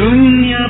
dunya